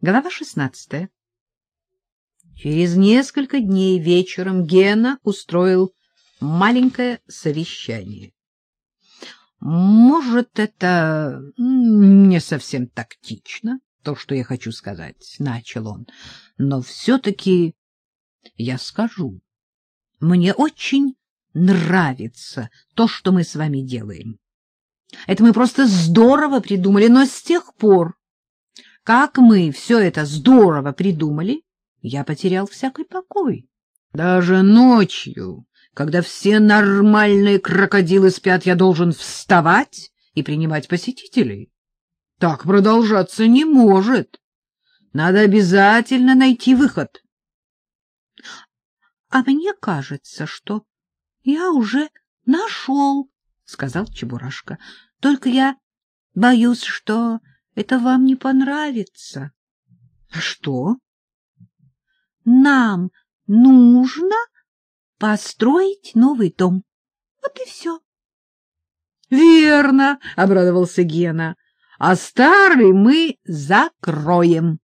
Глава шестнадцатая. Через несколько дней вечером Гена устроил маленькое совещание. Может, это не совсем тактично, то, что я хочу сказать, — начал он, — но все-таки я скажу. Мне очень нравится то, что мы с вами делаем. Это мы просто здорово придумали, но с тех пор, как мы все это здорово придумали, я потерял всякий покой. Даже ночью, когда все нормальные крокодилы спят, я должен вставать и принимать посетителей. Так продолжаться не может. Надо обязательно найти выход. — А мне кажется, что я уже нашел, — сказал Чебурашка. — Только я боюсь, что это вам не понравится. — А что? — Нам нужно построить новый дом. Вот и все. — Верно, — обрадовался Гена. — А старый мы закроем.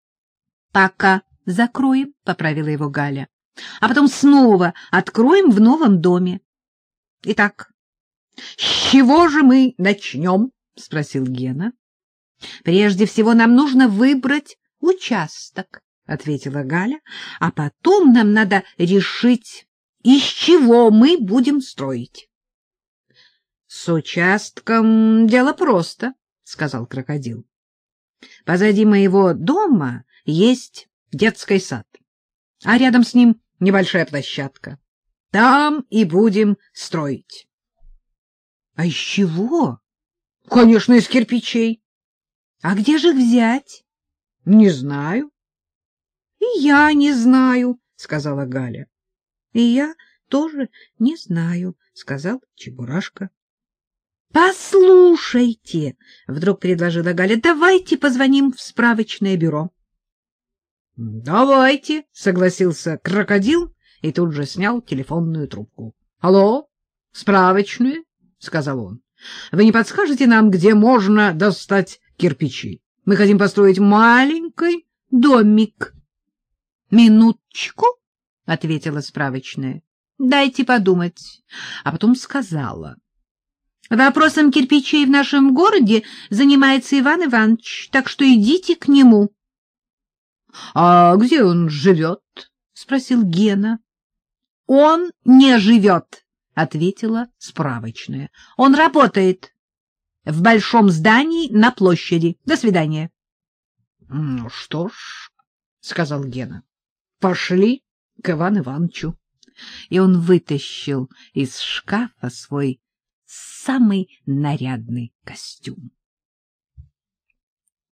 — Пока закроем, — поправила его Галя. — А потом снова откроем в новом доме. — Итак, с чего же мы начнем? — спросил Гена. — Прежде всего нам нужно выбрать участок, — ответила Галя, — а потом нам надо решить, из чего мы будем строить. — С участком дело просто, — сказал крокодил. — Позади моего дома есть детский сад, а рядом с ним небольшая площадка. Там и будем строить. — А из чего? — Конечно, из кирпичей. — А где же их взять? — Не знаю. — И я не знаю, — сказала Галя. — И я тоже не знаю, — сказал Чебурашка. — Послушайте, — вдруг предложила Галя, — давайте позвоним в справочное бюро. — Давайте, — согласился крокодил и тут же снял телефонную трубку. — Алло, справочную, — сказал он. — Вы не подскажете нам, где можно достать кирпичи? Мы хотим построить маленький домик. — Минуточку, — ответила справочная. — Дайте подумать. А потом сказала. — Вопросом кирпичей в нашем городе занимается Иван Иванович, так что идите к нему. — А где он живет? — спросил Гена. — Он не живет, — ответила справочная. — Он работает в большом здании на площади. До свидания. — Ну что ж, — сказал Гена, — пошли к Ивану Ивановичу. И он вытащил из шкафа свой самый нарядный костюм.